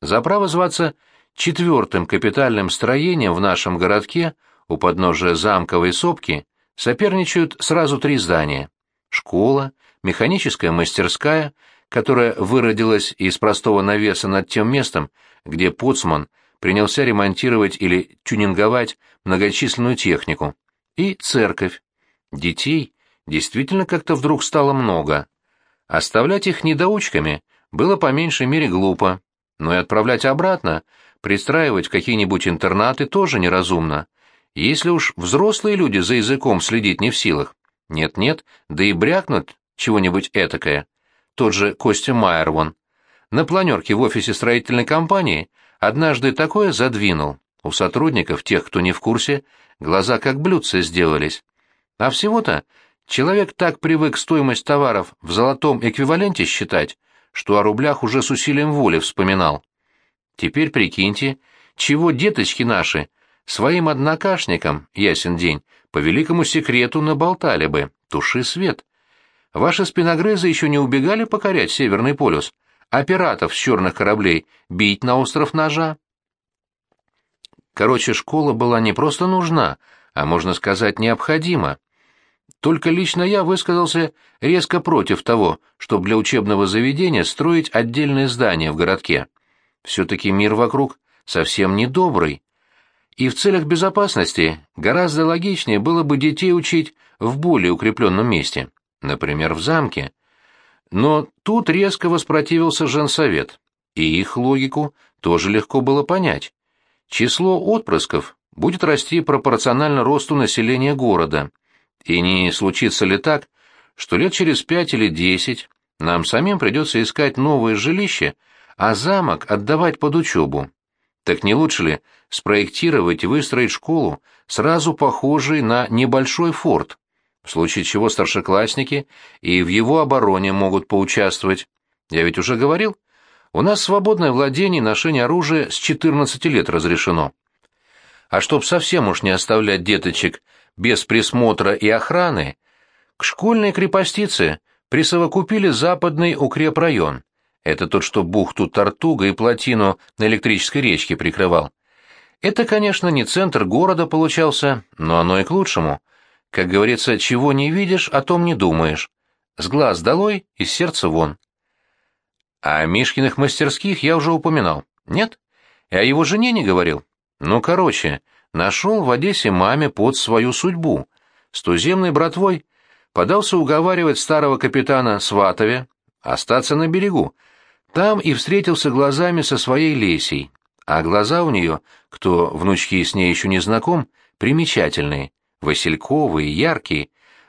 За право зваться четвертым капитальным строением в нашем городке у подножия замковой сопки соперничают сразу три здания. Школа, механическая мастерская, которая выродилась из простого навеса над тем местом, где Поцман принялся ремонтировать или тюнинговать многочисленную технику, и церковь. Детей действительно как-то вдруг стало много. Оставлять их недоучками было по меньшей мере глупо, но и отправлять обратно, пристраивать какие-нибудь интернаты тоже неразумно. Если уж взрослые люди за языком следить не в силах. Нет-нет, да и брякнут чего-нибудь этакое. Тот же Костя Майер вон. На планерке в офисе строительной компании однажды такое задвинул. У сотрудников, тех, кто не в курсе, глаза как блюдца сделались. А всего-то человек так привык стоимость товаров в золотом эквиваленте считать, что о рублях уже с усилием воли вспоминал. Теперь прикиньте, чего деточки наши своим однокашникам, ясен день, по великому секрету наболтали бы, туши свет. Ваши спиногрызы еще не убегали покорять Северный полюс, а пиратов с черных кораблей бить на остров ножа? Короче, школа была не просто нужна, а, можно сказать, необходима. Только лично я высказался резко против того, чтобы для учебного заведения строить отдельное здание в городке. Все-таки мир вокруг совсем не добрый. И в целях безопасности гораздо логичнее было бы детей учить в более укрепленном месте, например, в замке. Но тут резко воспротивился женсовет, и их логику тоже легко было понять. Число отпрысков будет расти пропорционально росту населения города, и не случится ли так, что лет через пять или десять нам самим придется искать новое жилище, а замок отдавать под учебу? Так не лучше ли спроектировать и выстроить школу, сразу похожей на небольшой форт, в случае чего старшеклассники и в его обороне могут поучаствовать? Я ведь уже говорил, у нас свободное владение и ношение оружия с 14 лет разрешено. А чтоб совсем уж не оставлять деточек без присмотра и охраны, к школьной крепостице присовокупили западный укрепрайон. Это тот, что бухту Тартуга и плотину на электрической речке прикрывал. Это, конечно, не центр города получался, но оно и к лучшему. Как говорится, чего не видишь, о том не думаешь. С глаз долой, из сердца вон. А о Мишкиных мастерских я уже упоминал. Нет? И о его жене не говорил? Ну, короче, нашел в Одессе маме под свою судьбу. С туземной братвой подался уговаривать старого капитана Сватове остаться на берегу. Там и встретился глазами со своей Лесей. А глаза у нее, кто внучки с ней еще не знаком, примечательные, васильковые, яркие.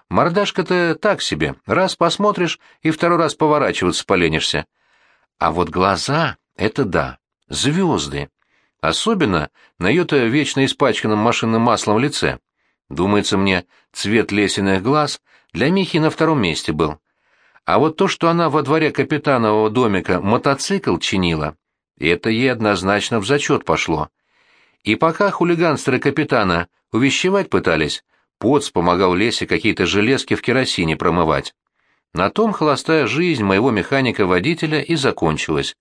Мордашка-то так себе, раз посмотришь и второй раз поворачиваться поленишься. А вот глаза — это да, звезды. Особенно на ее-то вечно испачканном машинным маслом лице. Думается мне, цвет лесиных глаз для Михи на втором месте был. А вот то, что она во дворе капитанового домика мотоцикл чинила, это ей однозначно в зачет пошло. И пока хулиганстеры капитана увещевать пытались, Поц помогал Лесе какие-то железки в керосине промывать. На том холостая жизнь моего механика-водителя и закончилась.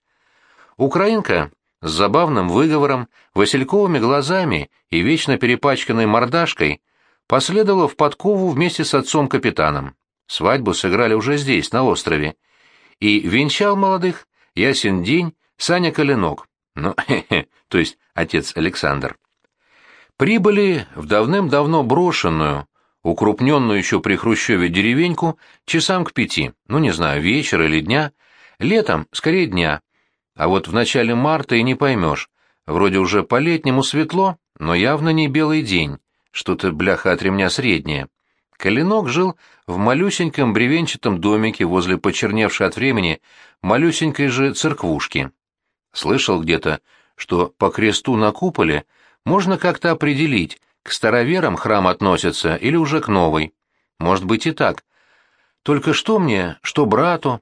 Украинка с забавным выговором, васильковыми глазами и вечно перепачканной мордашкой, последовала в подкову вместе с отцом-капитаном. Свадьбу сыграли уже здесь, на острове. И венчал молодых ясен день Саня Коленок, ну, то есть отец Александр. Прибыли в давным-давно брошенную, укрупненную еще при Хрущеве деревеньку часам к пяти, ну, не знаю, вечера или дня, летом, скорее дня, а вот в начале марта и не поймешь. Вроде уже по-летнему светло, но явно не белый день. Что-то, бляха, от ремня среднее. Коленок жил в малюсеньком бревенчатом домике возле почерневшей от времени малюсенькой же церквушки. Слышал где-то, что по кресту на куполе можно как-то определить, к староверам храм относится или уже к новой. Может быть и так. Только что мне, что брату,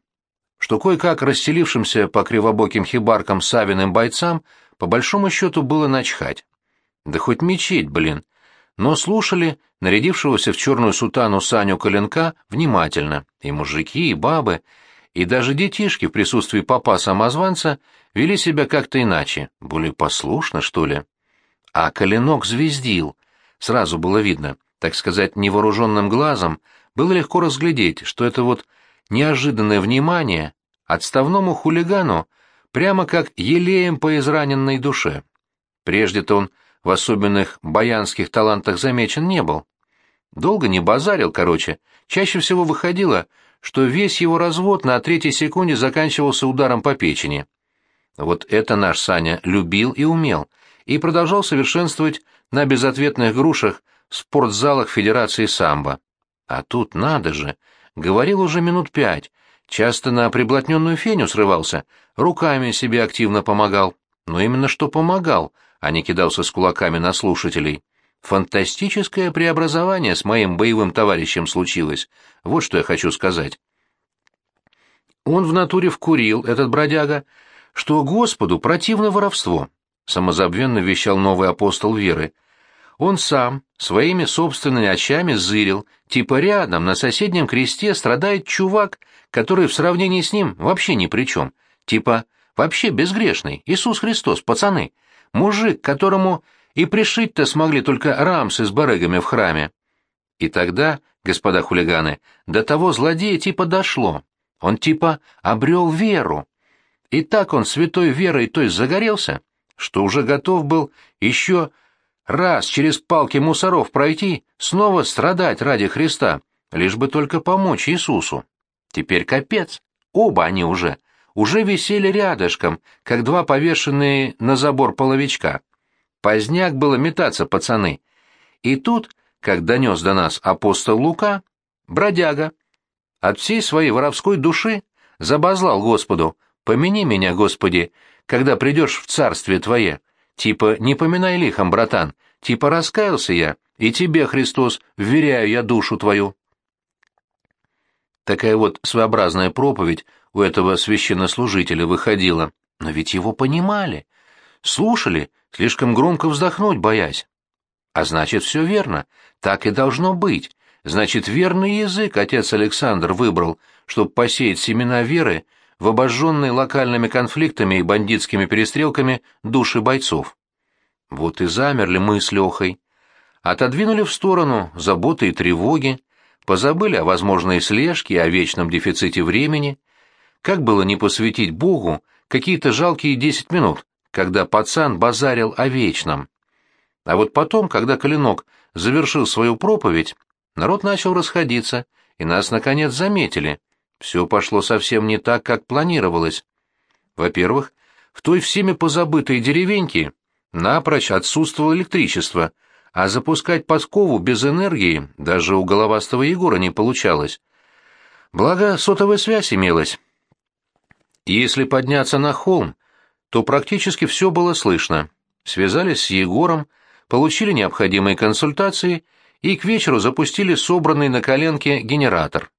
что кое-как расселившимся по кривобоким хибаркам савиным бойцам по большому счету было начхать. Да хоть мечеть, блин. Но слушали нарядившегося в черную сутану Саню Коленка внимательно, и мужики, и бабы, и даже детишки в присутствии папа-самозванца вели себя как-то иначе, более послушно, что ли. А коленок звездил. Сразу было видно, так сказать, невооруженным глазом, было легко разглядеть, что это вот неожиданное внимание отставному хулигану прямо как елеем по израненной душе. Прежде-то он в особенных баянских талантах замечен не был. Долго не базарил, короче. Чаще всего выходило, что весь его развод на третьей секунде заканчивался ударом по печени. Вот это наш Саня любил и умел, и продолжал совершенствовать на безответных грушах в спортзалах Федерации самбо. А тут надо же, говорил уже минут пять, часто на приблотненную феню срывался, руками себе активно помогал. Но именно что помогал, а не кидался с кулаками на слушателей. Фантастическое преобразование с моим боевым товарищем случилось. Вот что я хочу сказать. Он в натуре вкурил, этот бродяга, что Господу противно воровство, самозабвенно вещал новый апостол веры. Он сам своими собственными очами зырил, типа рядом, на соседнем кресте страдает чувак, который в сравнении с ним вообще ни при чем. Типа вообще безгрешный, Иисус Христос, пацаны. Мужик, которому и пришить-то смогли только рамсы с барыгами в храме. И тогда, господа хулиганы, до того злодея типа дошло. Он типа обрел веру. И так он святой верой то есть загорелся, что уже готов был еще раз через палки мусоров пройти, снова страдать ради Христа, лишь бы только помочь Иисусу. Теперь капец, оба они уже, уже висели рядышком, как два повешенные на забор половичка. Поздняк было метаться, пацаны. И тут, как донес до нас апостол Лука, бродяга, от всей своей воровской души забазлал Господу, «Помяни меня, Господи, когда придешь в царствие Твое». Типа «Не поминай лихом, братан», типа «Раскаялся я, и тебе, Христос, вверяю я душу Твою». Такая вот своеобразная проповедь у этого священнослужителя выходила, но ведь его понимали, слушали, слишком громко вздохнуть боясь. А значит, все верно, так и должно быть. Значит, верный язык отец Александр выбрал, чтобы посеять семена веры в обожженные локальными конфликтами и бандитскими перестрелками души бойцов. Вот и замерли мы с Лехой. Отодвинули в сторону заботы и тревоги, позабыли о возможной слежке и о вечном дефиците времени. Как было не посвятить Богу какие-то жалкие десять минут, когда пацан базарил о вечном. А вот потом, когда Калинок завершил свою проповедь, народ начал расходиться, и нас, наконец, заметили. Все пошло совсем не так, как планировалось. Во-первых, в той всеми позабытой деревеньке напрочь отсутствовало электричество, а запускать Паскову без энергии даже у головастого Егора не получалось. Благо, сотовая связь имелась. Если подняться на холм, то практически все было слышно. Связались с Егором, получили необходимые консультации и к вечеру запустили собранный на коленке генератор.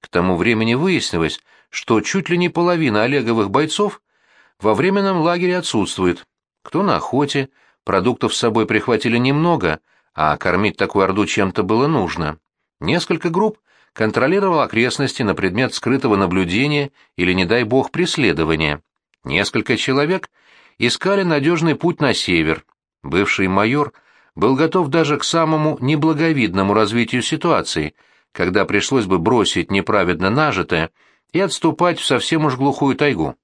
К тому времени выяснилось, что чуть ли не половина Олеговых бойцов во временном лагере отсутствует. Кто на охоте, продуктов с собой прихватили немного, а кормить такую орду чем-то было нужно. Несколько групп контролировал окрестности на предмет скрытого наблюдения или, не дай бог, преследования. Несколько человек искали надежный путь на север. Бывший майор был готов даже к самому неблаговидному развитию ситуации, когда пришлось бы бросить неправедно нажитое и отступать в совсем уж глухую тайгу.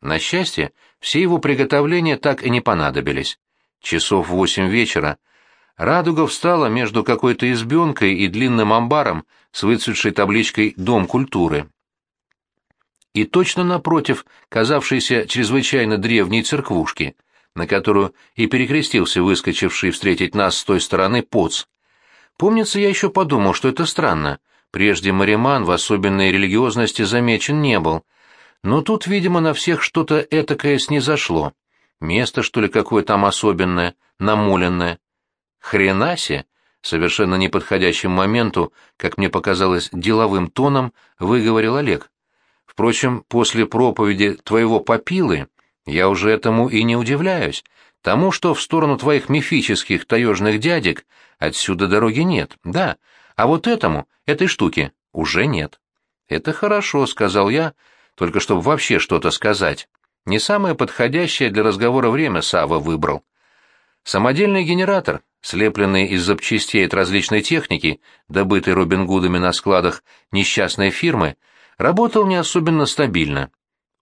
На счастье, все его приготовления так и не понадобились. Часов восемь вечера Радуга встала между какой-то избенкой и длинным амбаром с выцветшей табличкой «Дом культуры» и точно напротив казавшейся чрезвычайно древней церквушки, на которую и перекрестился выскочивший встретить нас с той стороны поц. Помнится, я еще подумал, что это странно. Прежде Мариман в особенной религиозности замечен не был. Но тут, видимо, на всех что-то этакое снизошло. Место, что ли, какое там особенное, намоленное. Хренасе, совершенно неподходящим моменту, как мне показалось, деловым тоном, выговорил Олег. Впрочем, после проповеди твоего попилы я уже этому и не удивляюсь, тому, что в сторону твоих мифических таежных дядек отсюда дороги нет, да, а вот этому, этой штуке, уже нет. «Это хорошо», — сказал я, только чтобы вообще что-то сказать. Не самое подходящее для разговора время Сава выбрал. Самодельный генератор, слепленный из запчастей от различной техники, добытой Робин Гудами на складах несчастной фирмы, работал не особенно стабильно.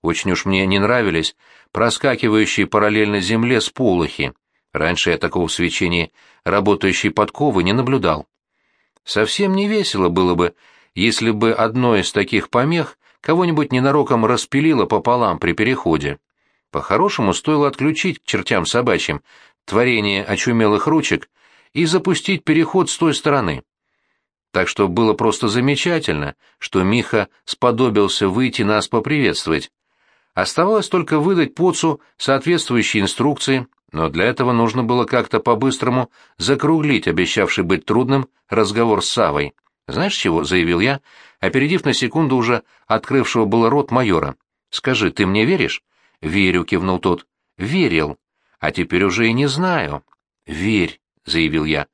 Очень уж мне не нравились проскакивающие параллельно земле сполохи. Раньше я такого свечения работающей подковы не наблюдал. Совсем не весело было бы, если бы одно из таких помех кого-нибудь ненароком распилило пополам при переходе. По-хорошему стоило отключить к чертям собачьим творение очумелых ручек и запустить переход с той стороны. Так что было просто замечательно, что Миха сподобился выйти нас поприветствовать. Оставалось только выдать Поцу соответствующие инструкции, но для этого нужно было как-то по-быстрому закруглить обещавший быть трудным разговор с Савой. «Знаешь чего?» — заявил я, опередив на секунду уже открывшего было рот майора. «Скажи, ты мне веришь?» «Верю», — кивнул тот. «Верил. А теперь уже и не знаю». «Верь», — заявил я.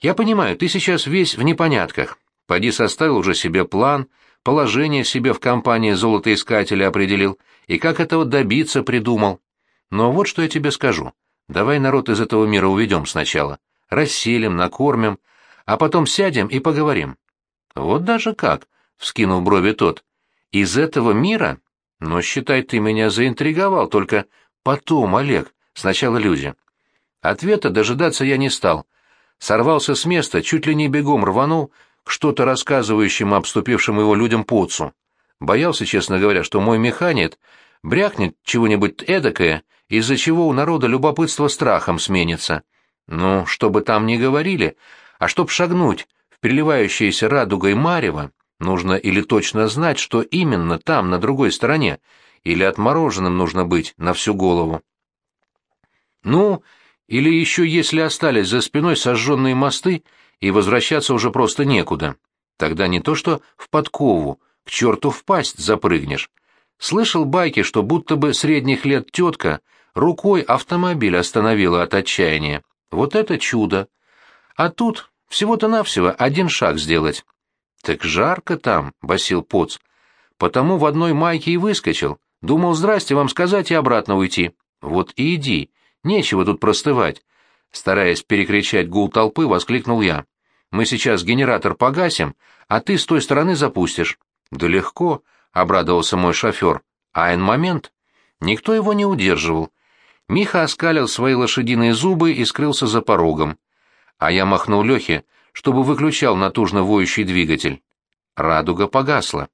«Я понимаю, ты сейчас весь в непонятках. Поди составил уже себе план, положение себе в компании золотоискателя определил и как этого добиться придумал. Но вот что я тебе скажу. Давай народ из этого мира уведем сначала. Расселим, накормим, а потом сядем и поговорим. Вот даже как, — вскинул брови тот. Из этого мира? Но считай, ты меня заинтриговал, только потом, Олег, сначала люди. Ответа дожидаться я не стал. Сорвался с места, чуть ли не бегом рванул что-то рассказывающим обступившим его людям поцу. Боялся, честно говоря, что мой механик брякнет чего-нибудь эдакое из-за чего у народа любопытство страхом сменится. Ну, что бы там ни говорили, а чтоб шагнуть в переливающееся радугой марево, нужно или точно знать, что именно там, на другой стороне, или отмороженным нужно быть на всю голову. Ну, или еще если остались за спиной сожженные мосты, и возвращаться уже просто некуда. Тогда не то что в подкову, к черту в пасть запрыгнешь. Слышал байки, что будто бы средних лет тетка Рукой автомобиль остановила от отчаяния. Вот это чудо! А тут всего-то навсего один шаг сделать. Так жарко там, — басил Поц. Потому в одной майке и выскочил. Думал, здрасте вам сказать и обратно уйти. Вот и иди, нечего тут простывать. Стараясь перекричать гул толпы, воскликнул я. Мы сейчас генератор погасим, а ты с той стороны запустишь. Да легко, — обрадовался мой шофер. Айн момент. Никто его не удерживал. Миха оскалил свои лошадиные зубы и скрылся за порогом. А я махнул Лехе, чтобы выключал натужно воющий двигатель. Радуга погасла.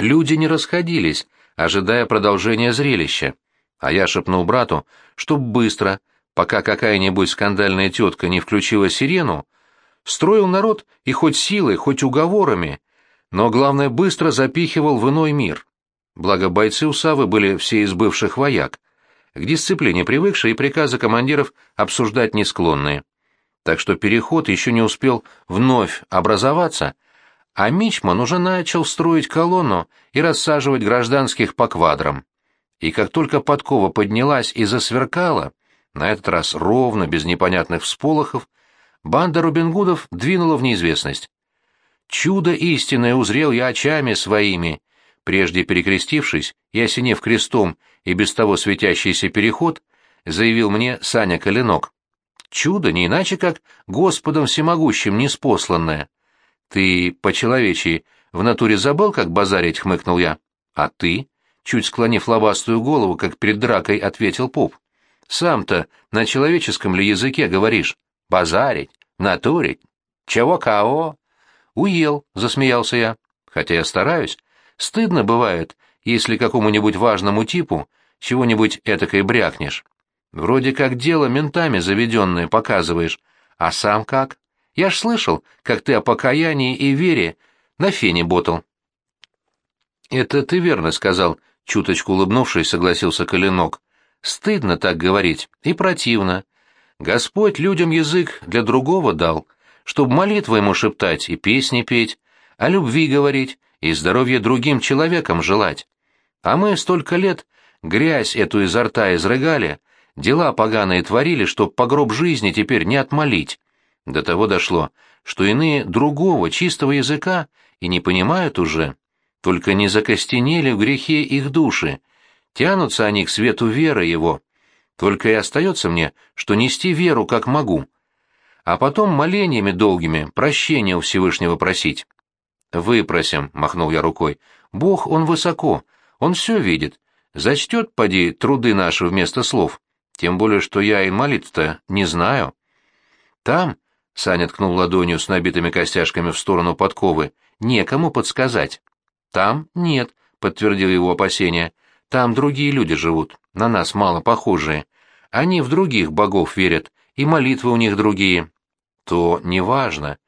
Люди не расходились, ожидая продолжения зрелища. А я шепнул брату, чтоб быстро, пока какая-нибудь скандальная тетка не включила сирену, строил народ и хоть силой, хоть уговорами, но, главное, быстро запихивал в иной мир. Благо бойцы у Савы были все из бывших вояк, к дисциплине привыкшие и приказы командиров обсуждать не склонные. Так что переход еще не успел вновь образоваться, а Мичман уже начал строить колонну и рассаживать гражданских по квадрам. И как только подкова поднялась и засверкала, на этот раз ровно, без непонятных всполохов, банда Рубингудов двинула в неизвестность. Чудо истинное узрел я очами своими, прежде перекрестившись и осенев крестом и без того светящийся переход, заявил мне Саня Коленок. Чудо не иначе, как Господом всемогущим неспосланное. Ты, по-человечьи, в натуре забыл, как базарить, хмыкнул я. А ты, чуть склонив лобастую голову, как перед дракой, ответил поп. Сам-то на человеческом ли языке говоришь? Базарить, натурить. Чего-кого? Уел, засмеялся я. Хотя я стараюсь. Стыдно бывает, если какому-нибудь важному типу чего-нибудь этакой брякнешь. Вроде как дело ментами заведенное показываешь, а сам как? Я ж слышал, как ты о покаянии и вере на фене ботал. Это ты верно сказал, чуточку улыбнувшись, согласился Коленок. Стыдно так говорить и противно. Господь людям язык для другого дал, чтоб молитвы ему шептать и песни петь, о любви говорить и здоровье другим человекам желать. А мы столько лет грязь эту изо рта изрыгали, дела поганые творили, чтоб по гроб жизни теперь не отмолить. До того дошло, что иные другого чистого языка и не понимают уже, только не закостенели в грехе их души, Тянутся они к свету веры его. Только и остается мне, что нести веру как могу. А потом молениями долгими прощения у Всевышнего просить. «Выпросим», — махнул я рукой. «Бог, он высоко, он все видит. Зачтет, поди, труды наши вместо слов. Тем более, что я и молитв-то не знаю». «Там», — Саня ткнул ладонью с набитыми костяшками в сторону подковы, — «некому подсказать». «Там нет», — подтвердил его опасения. «Там другие люди живут, на нас мало похожие. Они в других богов верят, и молитвы у них другие». «То неважно.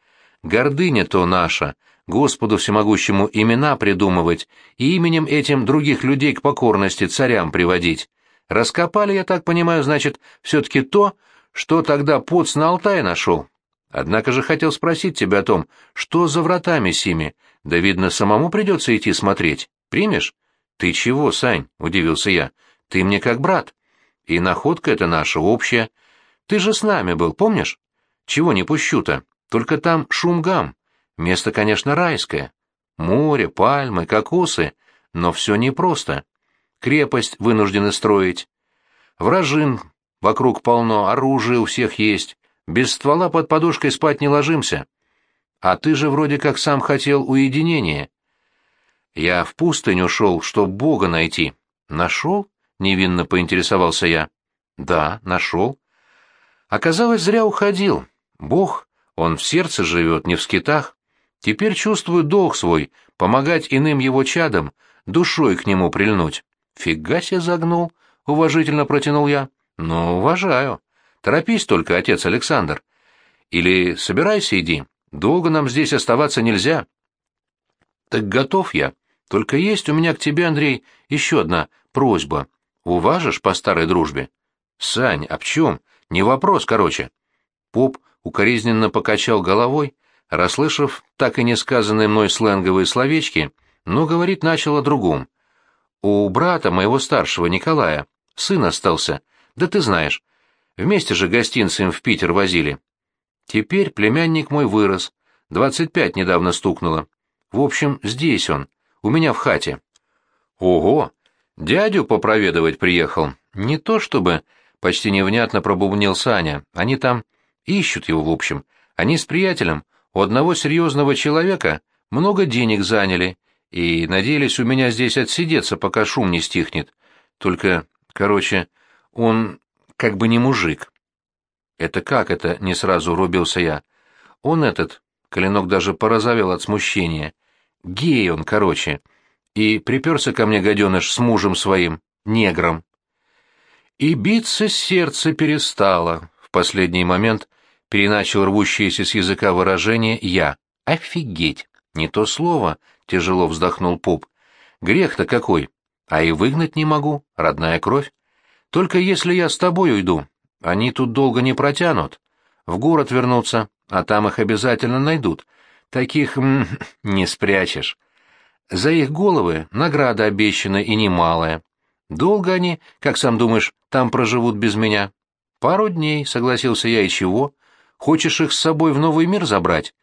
Гордыня то наша, Господу всемогущему имена придумывать и именем этим других людей к покорности царям приводить. Раскопали, я так понимаю, значит, все-таки то, что тогда поц на Алтае нашел. Однако же хотел спросить тебя о том, что за вратами сими, да, видно, самому придется идти смотреть. Примешь? Ты чего, Сань? — удивился я. Ты мне как брат. И находка эта наша общая. Ты же с нами был, помнишь? Чего не пущу-то? Только там шум-гам. Место, конечно, райское. Море, пальмы, кокосы, но все непросто. Крепость вынуждены строить. Вражин вокруг полно, оружие у всех есть. Без ствола под подушкой спать не ложимся. А ты же вроде как сам хотел уединения. Я в пустыню шел, чтоб Бога найти. Нашел? Невинно поинтересовался я. Да, нашел. Оказалось, зря уходил. Бог, он в сердце живет, не в скитах. Теперь чувствую долг свой, помогать иным его чадам, душой к нему прильнуть. Фига себе загнул, уважительно протянул я. Ну, уважаю. Торопись только, отец Александр. Или собирайся, иди. Долго нам здесь оставаться нельзя. Так готов я. Только есть у меня к тебе, Андрей, еще одна просьба. Уважишь по старой дружбе? Сань, об чем? Не вопрос, короче. Поп укоризненно покачал головой, Расслышав так и не сказанные мной сленговые словечки, но говорить начал о другом. У брата моего старшего, Николая, сын остался, да ты знаешь. Вместе же гостинцем в Питер возили. Теперь племянник мой вырос, двадцать пять недавно стукнуло. В общем, здесь он, у меня в хате. Ого! Дядю попроведывать приехал. Не то чтобы, почти невнятно пробубнил Саня, они там ищут его, в общем. Они с приятелем у одного серьезного человека много денег заняли и надеялись у меня здесь отсидеться, пока шум не стихнет. Только, короче, он как бы не мужик. Это как это, не сразу рубился я. Он этот, Коленок даже порозовел от смущения. Гей он, короче. И приперся ко мне гаденыш с мужем своим, негром. И биться сердце перестало. В последний момент переначал рвущееся с языка выражение «я». «Офигеть! Не то слово!» — тяжело вздохнул поп. «Грех-то какой! А и выгнать не могу, родная кровь. Только если я с тобой уйду, они тут долго не протянут. В город вернутся, а там их обязательно найдут. Таких м не спрячешь. За их головы награда обещана и немалая. Долго они, как сам думаешь, там проживут без меня? Пару дней, согласился я, и чего? Хочешь их с собой в новый мир забрать?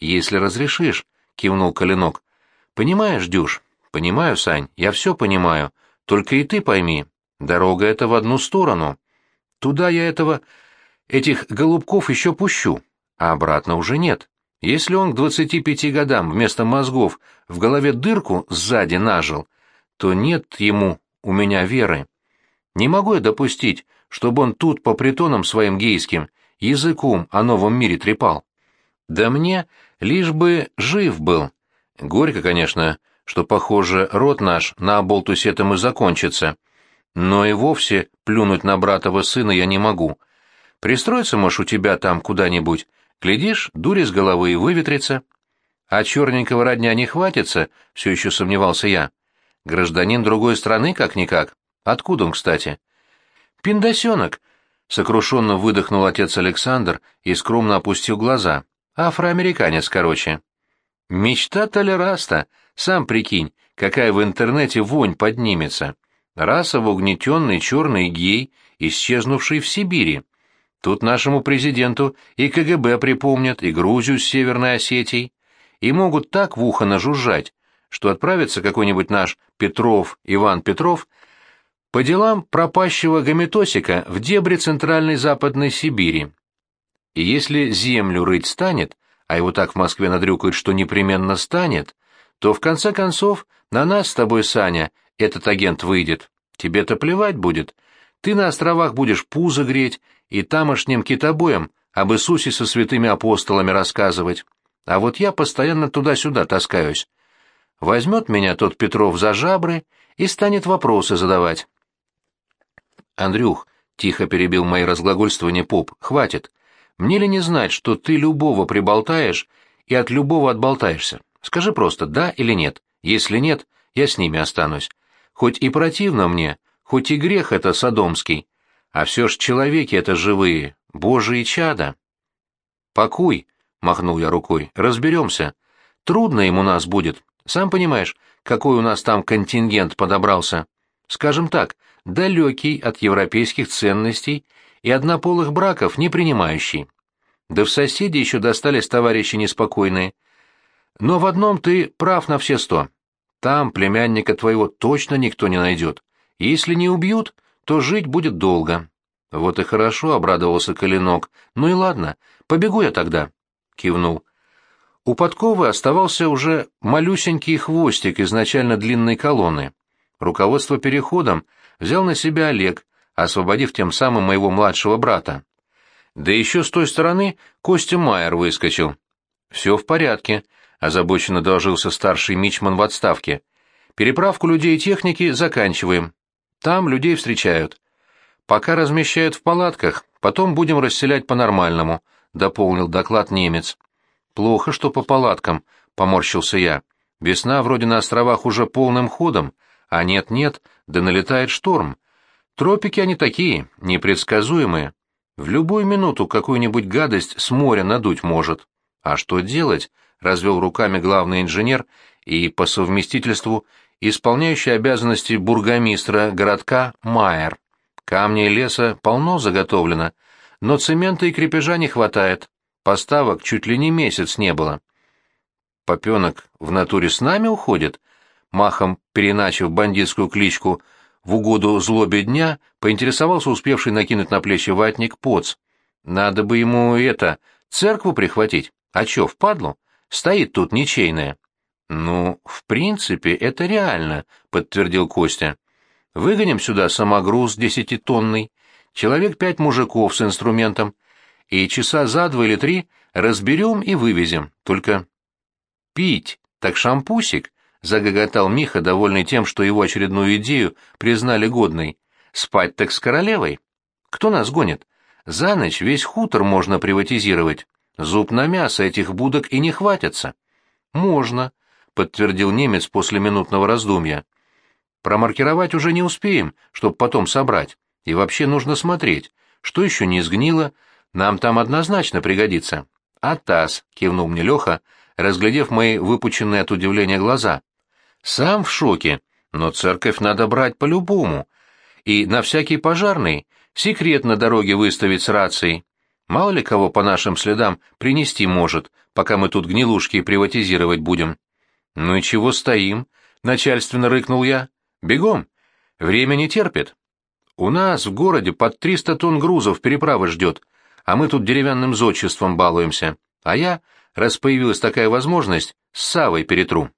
Если разрешишь, кивнул Коленок. Понимаешь, Дюш? Понимаю, Сань, я все понимаю. Только и ты пойми, дорога эта в одну сторону. Туда я этого... этих голубков еще пущу, а обратно уже нет. Если он к двадцати пяти годам вместо мозгов в голове дырку сзади нажил, то нет ему у меня веры. Не могу я допустить, чтобы он тут по притонам своим гейским языком о новом мире трепал. Да мне лишь бы жив был. Горько, конечно, что, похоже, род наш на оболтусе этом и закончится. Но и вовсе плюнуть на братова сына я не могу. Пристроиться, можешь, у тебя там куда-нибудь. Глядишь, дури с головы и выветрится. А черненького родня не хватится, все еще сомневался я. Гражданин другой страны, как-никак. Откуда он, кстати? Пиндосенок, Сокрушенно выдохнул отец Александр и скромно опустил глаза. Афроамериканец, короче. Мечта толераста. Сам прикинь, какая в интернете вонь поднимется. Расово угнетенный черный гей, исчезнувший в Сибири. Тут нашему президенту и КГБ припомнят, и Грузию с Северной Осетией. И могут так в ухо нажужжать, что отправится какой-нибудь наш Петров, Иван Петров, По делам пропащего гометосика в дебри Центральной Западной Сибири. И если землю рыть станет, а его так в Москве надрюкают, что непременно станет, то в конце концов на нас с тобой, Саня, этот агент выйдет. Тебе-то плевать будет. Ты на островах будешь пузо греть и тамошним китобоем об Иисусе со святыми апостолами рассказывать. А вот я постоянно туда-сюда таскаюсь. Возьмет меня тот Петров за жабры и станет вопросы задавать. Андрюх, — тихо перебил мои разглагольствования поп, — хватит. Мне ли не знать, что ты любого приболтаешь и от любого отболтаешься? Скажи просто «да» или «нет». Если нет, я с ними останусь. Хоть и противно мне, хоть и грех это садомский, а все ж человеки это живые, божьи чада. Покуй, — махнул я рукой, — разберемся. Трудно им у нас будет, сам понимаешь, какой у нас там контингент подобрался. Скажем так, далекий от европейских ценностей и однополых браков не принимающий. Да в соседи еще достались товарищи неспокойные. Но в одном ты прав на все сто. Там племянника твоего точно никто не найдет. Если не убьют, то жить будет долго. Вот и хорошо, — обрадовался Калинок. Ну и ладно, побегу я тогда, — кивнул. У подковы оставался уже малюсенький хвостик изначально длинной колонны. Руководство переходом взял на себя Олег, освободив тем самым моего младшего брата. Да еще с той стороны Костя Майер выскочил. «Все в порядке», — озабоченно доложился старший мичман в отставке. «Переправку людей и техники заканчиваем. Там людей встречают. Пока размещают в палатках, потом будем расселять по-нормальному», — дополнил доклад немец. «Плохо, что по палаткам», — поморщился я. «Весна вроде на островах уже полным ходом, а нет-нет, да налетает шторм. Тропики они такие, непредсказуемые. В любую минуту какую-нибудь гадость с моря надуть может. А что делать?» — развел руками главный инженер и, по совместительству, исполняющий обязанности бургомистра городка Майер. Камня и леса полно заготовлено, но цемента и крепежа не хватает. Поставок чуть ли не месяц не было. Попенок в натуре с нами уходит? Махом переначив бандитскую кличку в угоду злобе дня, поинтересовался успевший накинуть на плечи ватник поц. Надо бы ему это, церкву прихватить. А чё, впадлу? Стоит тут ничейная. Ну, в принципе, это реально, подтвердил Костя. Выгоним сюда самогруз десятитонный, человек пять мужиков с инструментом, и часа за два или три разберем и вывезем. Только пить, так шампусик, — загоготал Миха, довольный тем, что его очередную идею признали годной. Спать так с королевой. Кто нас гонит? За ночь весь хутор можно приватизировать. Зуб на мясо этих будок и не хватится. Можно, — подтвердил немец после минутного раздумья. Промаркировать уже не успеем, чтоб потом собрать. И вообще нужно смотреть, что еще не сгнило, нам там однозначно пригодится. А таз, кивнул мне Леха, разглядев мои выпученные от удивления глаза. Сам в шоке, но церковь надо брать по-любому. И на всякий пожарный секрет на дороге выставить с рацией. Мало ли кого по нашим следам принести может, пока мы тут гнилушки приватизировать будем. Ну и чего стоим? Начальственно рыкнул я. Бегом. Время не терпит. У нас в городе под триста тонн грузов переправы ждет а мы тут деревянным зодчеством балуемся. А я, раз появилась такая возможность, с Савой перетру.